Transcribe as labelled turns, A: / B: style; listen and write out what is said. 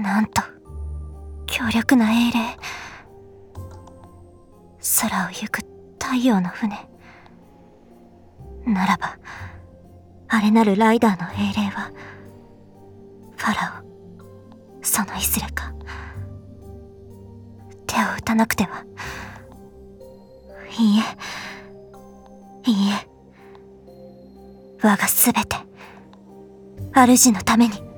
A: なんと強力な英霊。空を行く太陽の船。ならばあれなるライダーの英霊はファラオそのいずれか。手を打たなくては。いいえ。いいえ。我が全て主のために。